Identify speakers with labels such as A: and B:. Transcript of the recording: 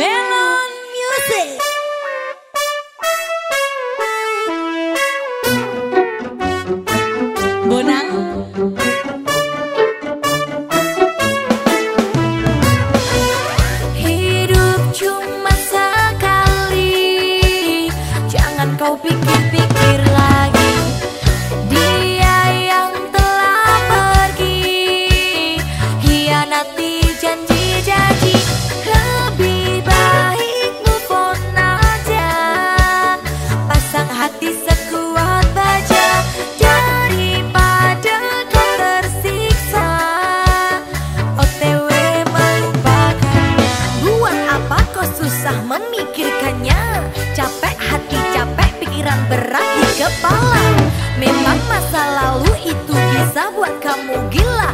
A: Melon Music. Bonang. Hidup cuma sekali, jangan kau pikir-pikir. kepala. Memang masa lalu itu bisa buat kamu gila.